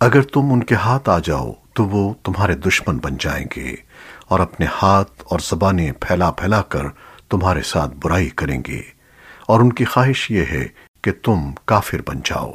اگر تم ان کے ہاتھ آ جاؤ تو وہ تمہارے دشمن بن جائیں گے اور اپنے ہاتھ اور زبانیں پھیلا پھیلا کر تمہارے ساتھ برائی کریں گے۔ اور ان کی خواہش یہ ہے کہ تم کافر بن جاؤ۔